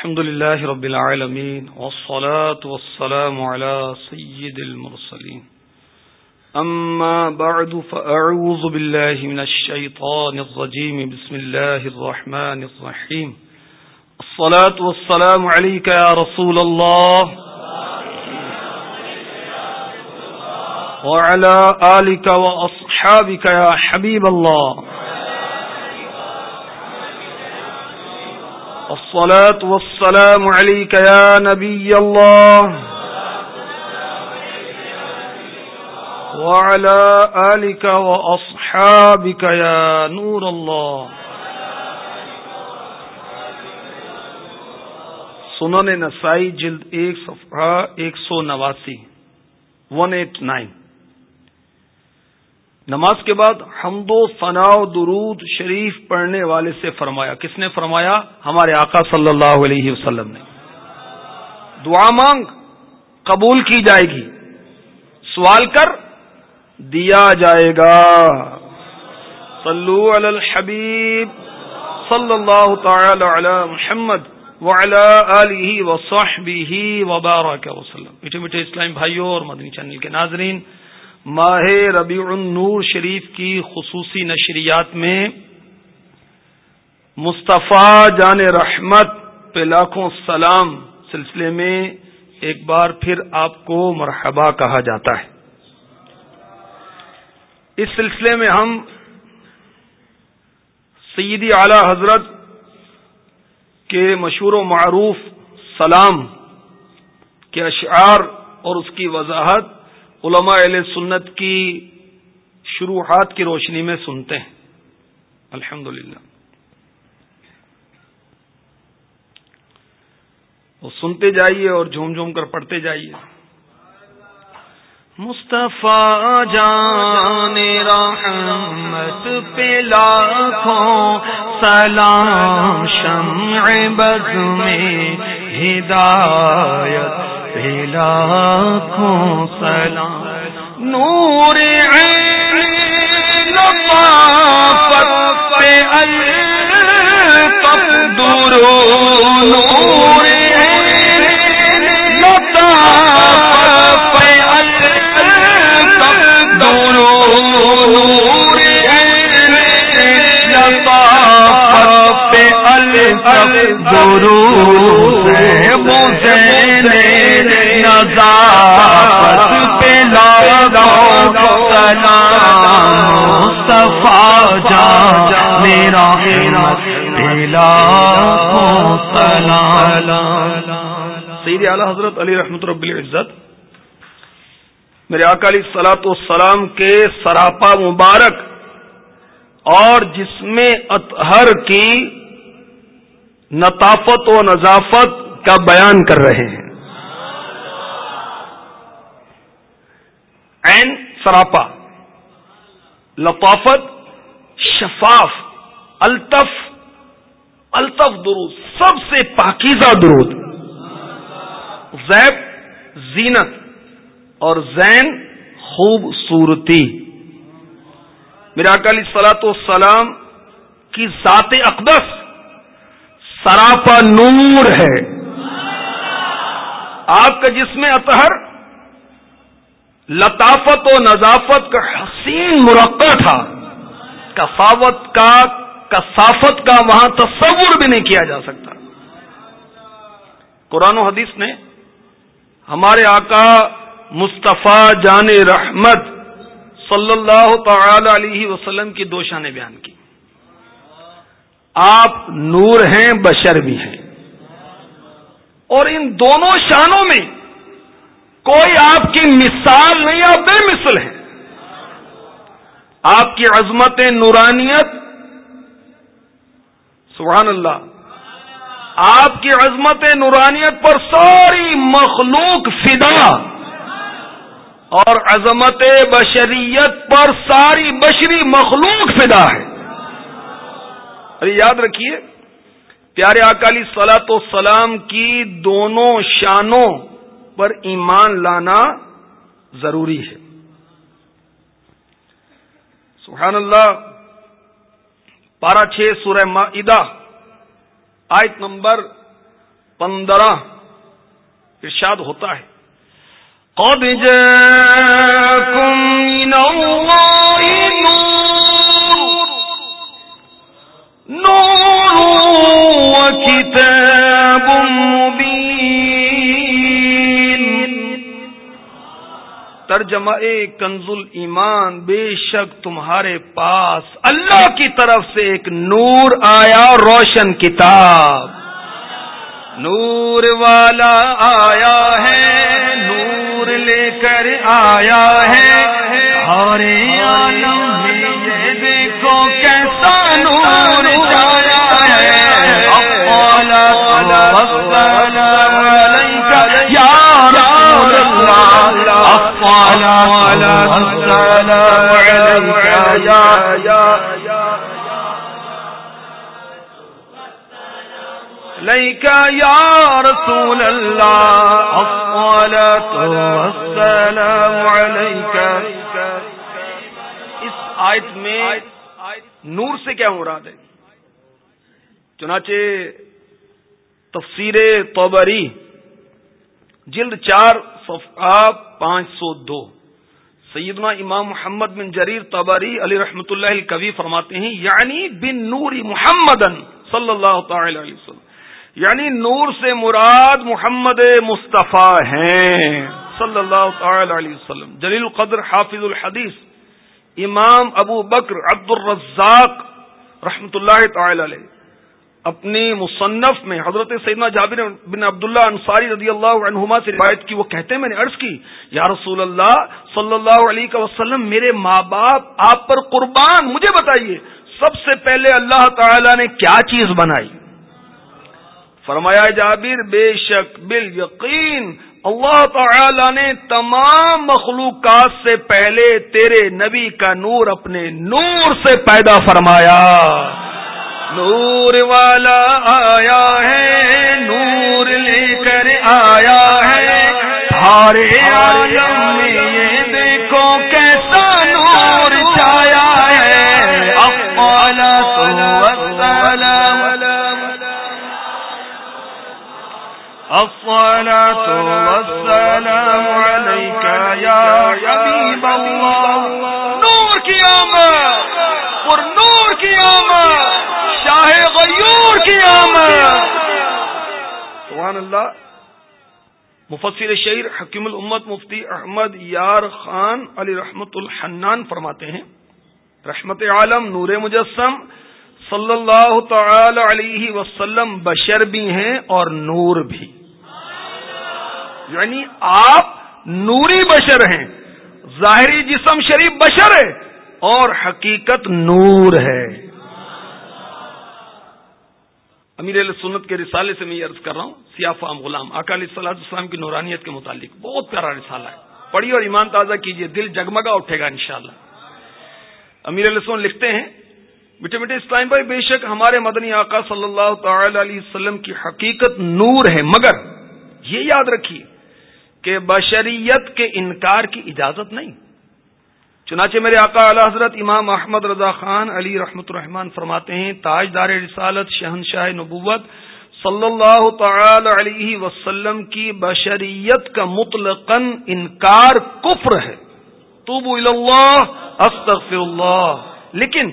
الحمد لله رب العالمين والصلاة والسلام على سيد المرسلين. أما بعد، فأعوذ بالله من الشيطان الرجيم. بسم الله الرحمن الرحيم. الصلاة والسلام عليك يا رسول الله. وعلى آلك وأصحابك يا حبيب الله. الصلاة والسلام عليك يا نبي الله. وعلى آلك وأصحابك يا نور الله. سنن نسائی جلد ایک صفحہ ایک سو نواسی. ون ایٹ نائن نماز کے بعد حمد و ثنا و درود شریف پڑھنے والے سے فرمایا۔ کس نے فرمایا؟ ہمارے آقا صلی اللہ علیہ وسلم نے۔ دعا مانگ، قبول کی جائے گی۔ سوال کر، دیا جائے گا۔ صلو علی الحبیب صلی اللہ تعالی علی محمد وعلی آلہ وصحبہ وبارک وسلم۔ میٹھے میٹھے اسلام بھائیوں اور مدنی چینل کے ناظرین ماہ ربیع النور شریف کی خصوصی نشریات میں مصطفیٰ جان رحمت پہ لاکھوں سلام سلسلے میں ایک بار پھر آپ کو مرحبا کہا جاتا ہے۔ اس سلسلے میں ہم سیدی اعلی حضرت کے مشہور و معروف سلام کے اشعار اور اس کی وضاحت علماء اہل سنت کی شروحات کی روشنی میں سنتے ہیں۔ الحمد للہ سنتے جائیے اور جھوم جھوم کر پڑھتے جائیے۔ مصطفیٰ جان رحمت پہ لاکھوں سلام شمع بز میں ہدایت لاکھوں سلام۔ نور پہ درو نور لطاف پہ الطف درو سے مجھے صفا جا میرا پلا سید اعلی حضرت علی رحمت رب العزت، میرے اکالی سلاط و سلام کے سراپا مبارک اور جس میں اطہر کی نطافت و نظافت کا بیان کر رہے ہیں۔ عین سراپا، لطافت، شفاف، الطف الطف درود، سب سے پاکیزہ درود۔ زیب، زینت اور زین خوبصورتی۔ میرا اکالی سلاط و سلام کی ذات اقدس سراپا نور ہے۔ آپ کا جسم اطہر، لطافت و نظافت کا حسین مرقع تھا۔ کفاوت کا، کثافت کا وہاں تصور بھی نہیں کیا جا سکتا۔ قرآن و حدیث نے ہمارے آقا مصطفیٰ جان رحمت صلی اللہ تعالی علیہ وسلم کی دو شانیں بیان کی۔ آپ نور ہیں، بشر بھی ہیں۔ اور ان دونوں شانوں میں کوئی آپ کی مثال نہیں، آپ بے مثل ہیں۔ آپ کی عظمت نورانیت، سبحان اللہ، آپ کی عظمت نورانیت پر ساری مخلوق فدا۔ اور عظمت بشریت پر ساری بشری مخلوق فدا ہے۔ ارے یاد رکھیے، پیارے اکالی سلاط و سلام کی دونوں شانوں پر ایمان لانا ضروری ہے۔ سبحان اللہ پارا چھ سورہ معدہ آیت نمبر پندرہ ارشاد ہوتا ہے۔ قد جاءكم من الله نور نور وكتاب مبين ترجمہ کنز ایمان بے شک تمہارے پاس اللہ کی طرف سے ایک نور آیا، روشن کتاب۔ نور والا آیا ہے، نور لے کر آیا ہے۔ ہمارے عالم۔ یا رسول اللہ افوالا یا ليك يا والسلام اس آیت میں نور سے کیا مراد ہے؟ چنانچہ تفسیر توبری جلد چار، صفحہ پانچ سو دو۔ سیدنا امام محمد بن جریر تبری علی رحمت اللہ الکوی فرماتے ہیں یعنی بن نور محمد صلی اللہ تعالی علیہ وسلم۔ یعنی نور سے مراد محمد مصطفیٰ ہیں، صلی اللہ تعالی علیہ وسلم۔ جلیل القدر حافظ الحدیث، امام ابو بکر عبد الرزاق رحمت اللہ تعالی علیہ۔ اپنی مصنف میں حضرت سیدنا جابر بن عبداللہ انصاری رضی اللہ عنہما سے روایت کی، وہ کہتے ہیں، میں نے عرض کی، یا رسول اللہ صلی اللہ علیہ وسلم، میرے ماں باپ آپ پر قربان، مجھے بتائیے، سب سے پہلے اللہ تعالی نے کیا چیز بنائی؟ فرمایا، جابر، بے شک بال یقین اللہ تعالی نے تمام مخلوقات سے پہلے تیرے نبی کا نور اپنے نور سے پیدا فرمایا۔ نور والا آیا ہے، نور لے کر آیا ہے۔ ہارے میں یہ دیکھو کیسا نور چھایا ہے۔ افوالا الصلاة والسلام عليك يا حبيب الله نور کی آمد اور نور کی آمد شاہ غیور کی آمد سبحان اللہ، مفسر شعر حکیم الامت مفتی احمد یار خان علی رحمت الحنان فرماتے ہیں، رحمت عالم، نور مجسم صلی اللہ تعالی علیہ وسلم بشر بھی ہیں اور نور بھی۔ یعنی آپ نوری بشر ہیں، ظاہری جسم شریف بشر ہے اور حقیقت نور ہے۔ امیر علیہ سنت کے رسالے سے میں یہ عرض کر رہا ہوں سیافام غلام اکالی صلاح السلام کی نورانیت کے متعلق بہت پیارا رسالہ ہے۔ پڑھی اور ایمان تازہ کیجیے دل جگمگا اٹھے گا انشاءاللہ۔ امیر علیہ سن لکھتے ہیں میٹھے میٹھے اسلام بھائی بے شک ہمارے مدنی آقا صلی اللہ تعالی علیہ وسلم کی حقیقت نور ہے، مگر یہ یاد رکھیے کہ بشریت کے انکار کی اجازت نہیں۔ چنانچہ میرے آقا اعلی حضرت امام احمد رضا خان علی رحمت الرحمان فرماتے ہیں تاج دار رسالت شہنشاہ نبوت صلی اللہ تعالی علیہ وسلم کی بشریت کا مطلق انکار کفر ہے۔ توبو اللہ استغفر اللہ لیکن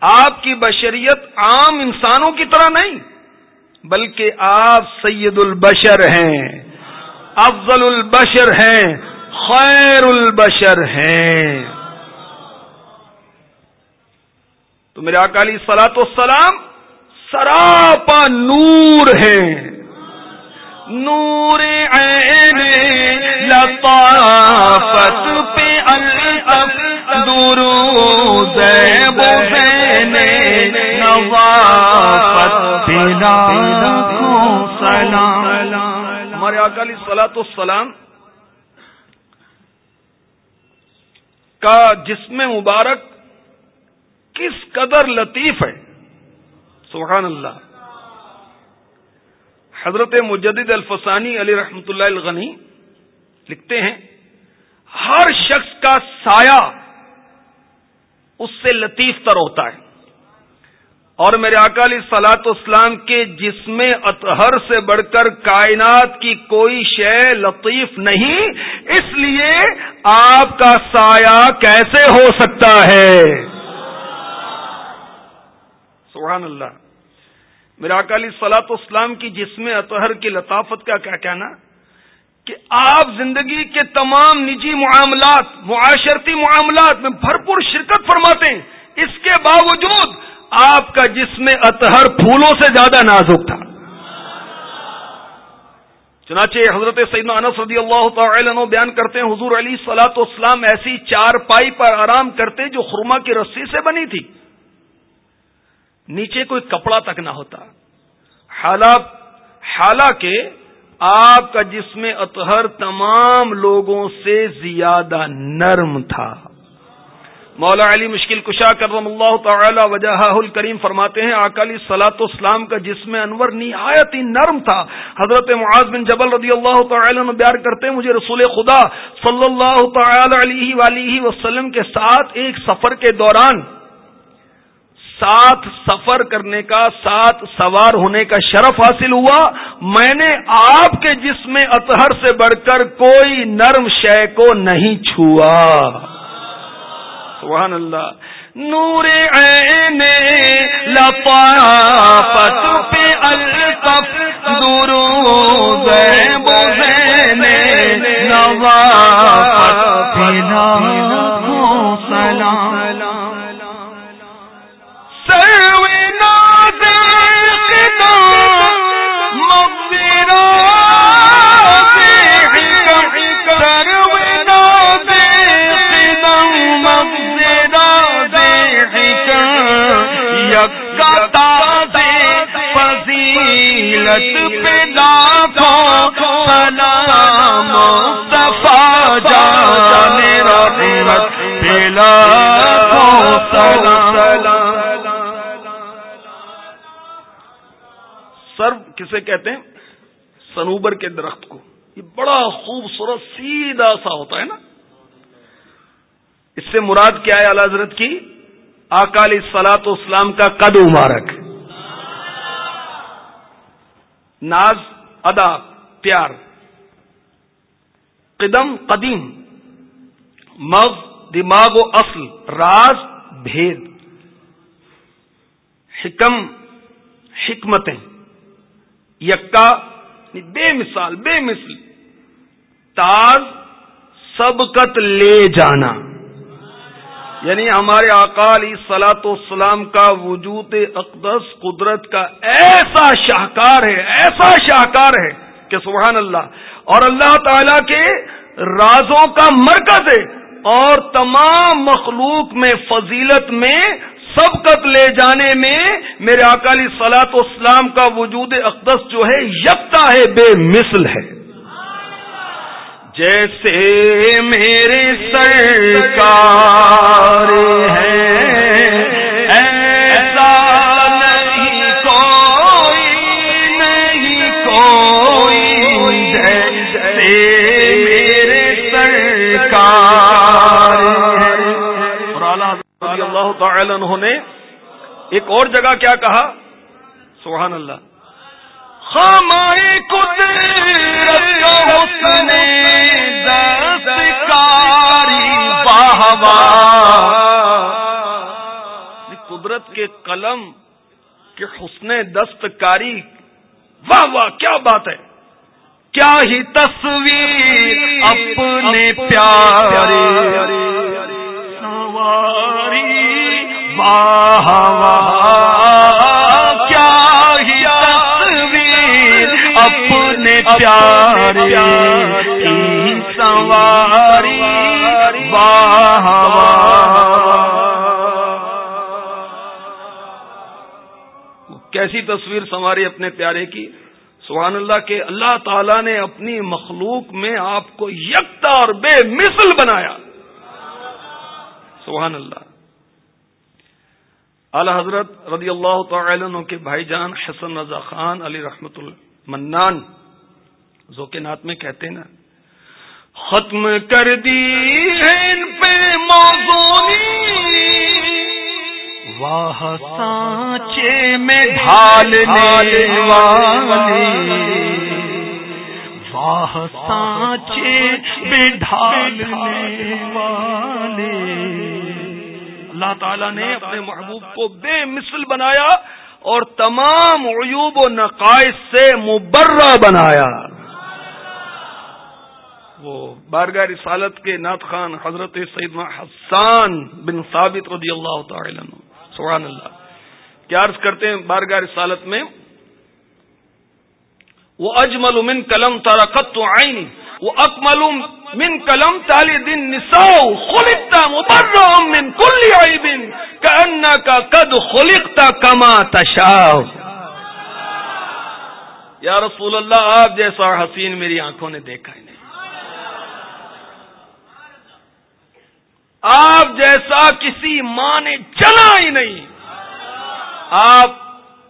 آپ کی بشریت عام انسانوں کی طرح نہیں، بلکہ آپ سید البشر ہیں، افضل البشر ہیں، خیر البشر ہیں۔ تو میرے اکالی سلاط و سلام سراپا نور ہے نور عین لطافت پہ الطف درود نوافت سلام۔ ہمارے اکالی سلاط السلام کا جسم مبارک کس قدر لطیف ہے سبحان اللہ حضرت مجدد الفسانی علی رحمت اللہ الغنی لکھتے ہیں، ہر شخص کا سایہ اس سے لطیف تر ہوتا ہے۔ اور میرے اکالی سلاط اسلام کے جسم اطہر سے بڑھ کر کائنات کی کوئی شے لطیف نہیں، اس لیے آپ کا سایہ کیسے ہو سکتا ہے؟ سبحان اللہ۔ میرا اکالی سلاط اسلام کی جسم اطہر کی لطافت کا کیا کہنا؟ کہ آپ زندگی کے تمام نجی معاملات، معاشرتی معاملات میں بھرپور شرکت فرماتے ہیں۔ اس کے باوجود آپ کا جسم اطہر پھولوں سے زیادہ نازک تھا۔ چنانچہ حضرت سیدنا انس رضی اللہ تعالی عنہ بیان کرتے ہیں، حضور علی سلاۃ اسلام ایسی چار پائی پر آرام کرتے جو خرما کی رسی سے بنی تھی۔ نیچے کوئی کپڑا تک نہ ہوتا۔ حالانکہ آپ کا جسم اطہر تمام لوگوں سے زیادہ نرم تھا۔ مولا علی مشکل کشا کرم اللہ تعالی وجہ الکریم فرماتے ہیں اکالی سلاط اسلام کا جسم انور نہایت ہی نرم تھا۔ حضرت معاذ بن جبل رضی اللہ تعالی عنہ بیان کرتے ہیں، مجھے رسول خدا صلی اللہ تعالی علیہ ولیہ وسلم کے ساتھ ایک سفر کے دوران ساتھ سفر کرنے کا، ساتھ سوار ہونے کا شرف حاصل ہوا۔ میں نے آپ کے جسم اطہر سے بڑھ کر کوئی نرم شے کو نہیں چھوا۔ سبحان اللہ۔ نور عین لپا پت پہ الطف درود سلام۔ سر کسے کہتے ہیں؟ سنوبر کے درخت کو. یہ بڑا خوبصورت سیدھا سا ہوتا ہے نا؟ اس سے مراد کیا ہے اعلی حضرت کی؟ اکالی سلاط اسلام کا قد مبارک. ناز، ادا، پیار۔ قدم قدیم۔ مغ دماغ و اصل۔ راز، بھید۔ حکم، حکمتیں۔ یکا یعنی بے مثال، بے مثل۔ تاز، سبقت لے جانا۔ یعنی ہمارے اقالی سلاط اسلام کا وجود اقدس قدرت کا ایسا شاہکار ہے، ایسا شاہکار ہے کہ سبحان اللہ۔ اور اللہ تعالی کے رازوں کا مرکز ہے۔ اور تمام مخلوق میں فضیلت میں سبقت لے جانے میں میرے اکالی سلاط اسلام کا وجود اقدس جو ہے، یکتا ہے، بے مثل ہے۔ جیسے میرے سرکار ہے ایسا نہیں کوئی نہیں کوئی جیسے میرے سرکار اللہ تعالی انہوں نے ایک اور جگہ کیا کہا؟ سبحان اللہ۔ خامائے قدرت حسن قدرت کے قلم کے حسن دستکاری۔ واہ واہ، کیا بات ہے۔ کیا ہی تصویر اپنے پیارے سواری۔ واہ واہ، کیا ہی تصویر اپنے پیارے سواری کیسی تصویر سواری اپنے پیارے کی؟ سبحان اللہ کے اللہ تعالی نے اپنی مخلوق میں آپ کو یکتا اور بے مثل بنایا۔ سبحان اللہ۔ اعلی حضرت رضی اللہ تعالی عنہ کے بھائی جان حسن رضا خان علی رحمت المنان ذوق نات میں کہتے نا ختم کر دی ہے ان پہ موزونی۔ واہ سانچے میں ڈھالنے والے واہ سانچے میں ڈھالنے والے اللہ تعالیٰ نے اپنے محبوب کو بے مثل بنایا اور تمام عیوب و نقائص سے مبرہ بنایا۔ وہ بارگاہ رسالت کے نعت خان حضرت سعید حسان بن ثابت رضی اللہ تعالی سبحان اللہ۔ کیا عرض کرتے ہیں بارگاہ رسالت میں؟ وہ اجمل من قلم تارکت تو آئینی وہ اکمل من قلم تالی دن نساؤ خلکتا مبر من کل عیبن کا کا قد خلکتا کما تشاؤ یا رسول اللہ، آپ جیسا حسین میری آنکھوں نے دیکھا ہی نہیں آپ جیسا کسی ماں نے چلا ہی نہیں۔ آپ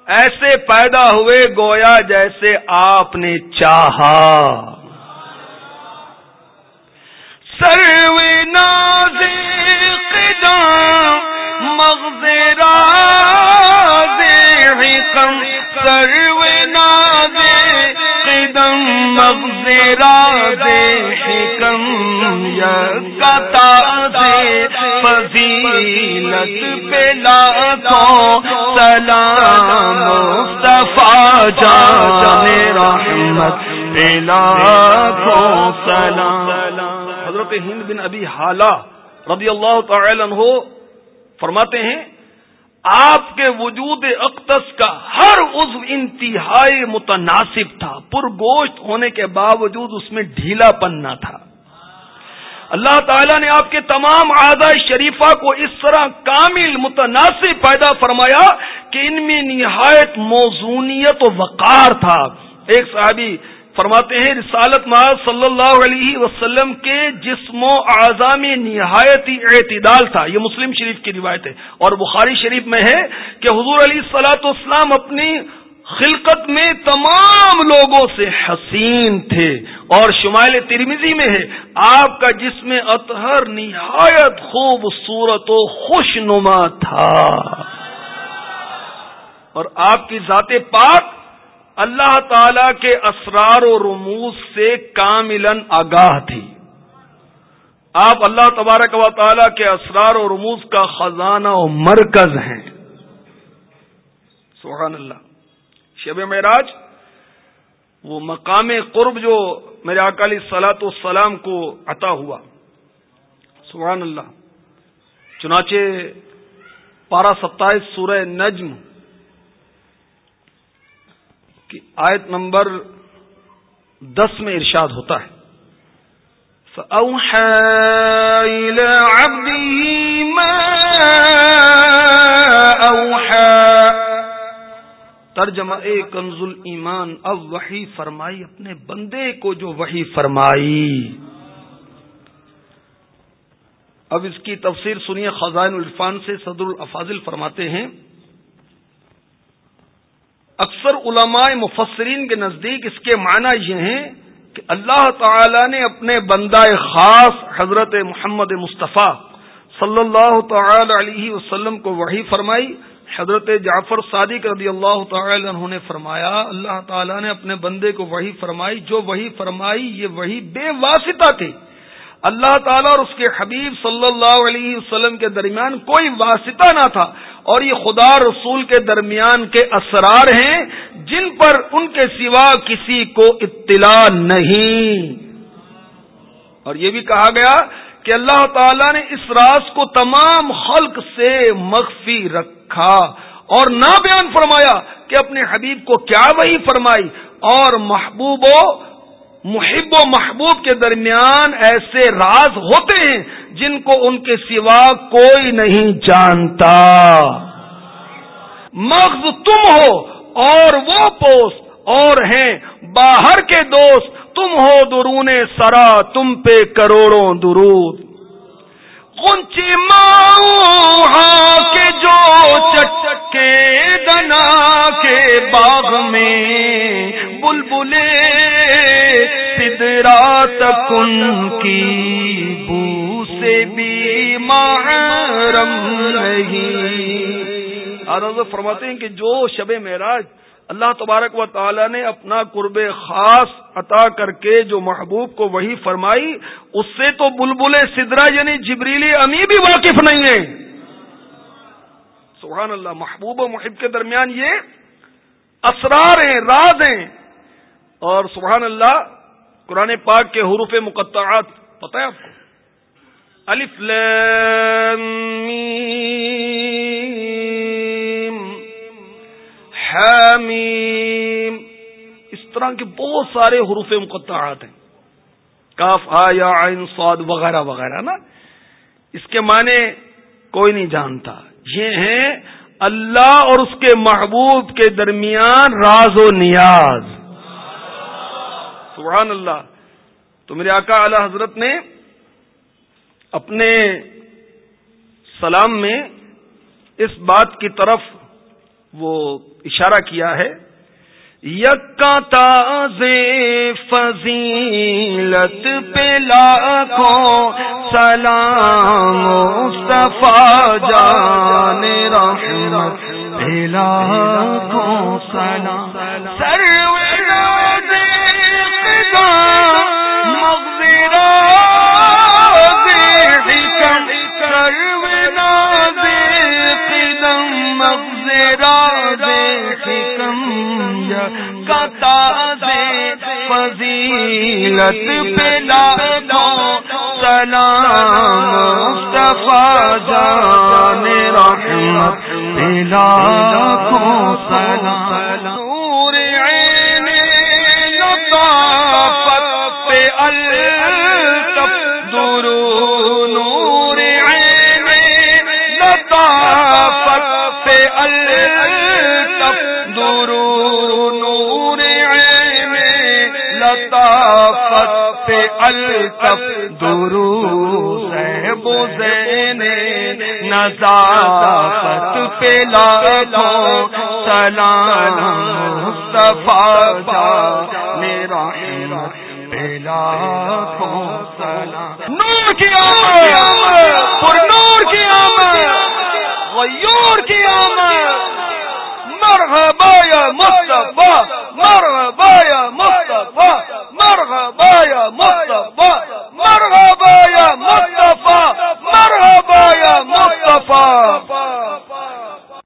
ایسے پیدا ہوئے گویا جیسے آپ نے چاہا۔ سرو ناز مغزرا کم سرو ناز قدم مغزرا دے حکم یکتا فضیلت پلا کو سلام مصطفیٰ جان رحمت پلا کو سلام۔ حضرت ہند بن ابھی حالہ رضی اللہ تعالی عنہ فرماتے ہیں، آپ کے وجود اقتص کا ہر عضو انتہائی متناسب تھا، پرگوشت ہونے کے باوجود اس میں ڈھیلا پن نہ تھا۔ اللہ تعالیٰ نے آپ کے تمام اعضاء شریفہ کو اس طرح کامل متناسب پیدا فرمایا کہ ان میں نہایت موزونیت و وقار تھا۔ ایک صحابی فرماتے ہیں، رسالت محض صلی اللہ علیہ وسلم کے جسم و اعظام نہایت اعتدال تھا۔ یہ مسلم شریف کی روایت ہے۔ اور بخاری شریف میں ہے کہ حضور علی سلاۃ اسلام اپنی خلقت میں تمام لوگوں سے حسین تھے اور شمائل ترمیزی میں ہے، آپ کا جسم اطہر نہایت خوبصورت و خوش نما تھا۔ اور آپ کی ذات پاک اللہ تعالی کے اسرار و رموز سے کاملن آگاہ تھی۔ آپ اللہ تبارک و تعالی کے اسرار و رموز کا خزانہ و مرکز ہیں۔ سبحان اللہ۔ شب معراج، وہ مقام قرب جو میرے اکالی سلاط والسلام کو عطا ہوا۔ سبحان اللہ۔ چنانچہ پارہ ستائیس سورہ نجم کی آیت نمبر دس میں ارشاد ہوتا ہے۔ ترجمہ اے کنز ایمان اب وہی فرمائی، اپنے بندے کو جو وہی فرمائی۔ اب اس کی تفسیر سنیے، خزائن الرفان سے صدر الافاظل فرماتے ہیں، اکثر علماء مفسرین کے نزدیک اس کے معنی یہ ہیں کہ اللہ تعالی نے اپنے بندہ خاص حضرت محمد مصطفیٰ صلی اللہ تعالی علیہ وسلم کو وہی فرمائی حضرت جعفر صادق رضی اللہ تعالی عنہ نے فرمایا، اللہ تعالیٰ نے اپنے بندے کو وہی فرمائی، جو وہی فرمائی، یہ وہی بے واسطہ تھی۔ اللہ تعالیٰ اور اس کے حبیب صلی اللہ علیہ وسلم کے درمیان کوئی واسطہ نہ تھا۔ اور یہ خدا رسول کے درمیان کے اسرار ہیں، جن پر ان کے سوا کسی کو اطلاع نہیں۔ اور یہ بھی کہا گیا کہ اللہ تعالیٰ نے اس راز کو تمام خلق سے مخفی رکھا اور نہ بیان فرمایا کہ اپنے حبیب کو کیا وہی فرمائی اور محبوب و محب و محبوب کے درمیان ایسے راز ہوتے ہیں جن کو ان کے سوا کوئی نہیں جانتا۔ مغز تم ہو اور وہ پوست اور ہیں باہر کے دوست تم ہو درون سرا، تم پہ کروڑوں درود۔ کنچی ماں کے جو چچکے دنا کے باغ میں بلبلے سدرات کن کی بو سے بھی محرم نہیں۔ فرماتے ہیں کہ جو شب معراج اللہ تبارک و تعالی نے اپنا قرب خاص عطا کر کے جو محبوب کو وہی فرمائی، اس سے تو بلبل سدرا یعنی جبریلی امی بھی واقف نہیں ہے سبحان اللہ، محبوب و محب کے درمیان یہ اسرار ہیں، راز ہیں۔ اور سبحان اللہ، قرآن پاک کے حروف مقطعات، پتہ ہے آپ کو؟ الف حمیم اس طرح کے بہت سارے حروف مقطعات ہیں. کاف آیا عین، صاد وغیرہ وغیرہ، نا؟ اس کے معنی کوئی نہیں جانتا. یہ ہیں اللہ اور اس کے محبوب کے درمیان راز و نیاز. سبحان اللہ. تو میرے آقا اعلی حضرت نے اپنے سلام میں اس بات کی طرف وہ اشارہ کیا ہے یکا تاز فضیلت پہ لاکھوں سلام مصطفیٰ جان رحمت پہ لاکھوں سلام۔ سر فضیلت پلا دو سلام مصطفیٰ جان رحمت پلا کو سلام پہ الطف درو صحب زین نظافت پہ لاکھوں سلام مصطفیٰ میرا پہلا سلام۔ نور کی آمد، پر نور کی آمد، غیور کی آمد۔ مرحبا یا مصطفیٰ۔ مرحبا بایا مصطفیٰ مرحبا بایا مصطفیٰ. مرحبا بایا مستفا مرحبا بایا مستفا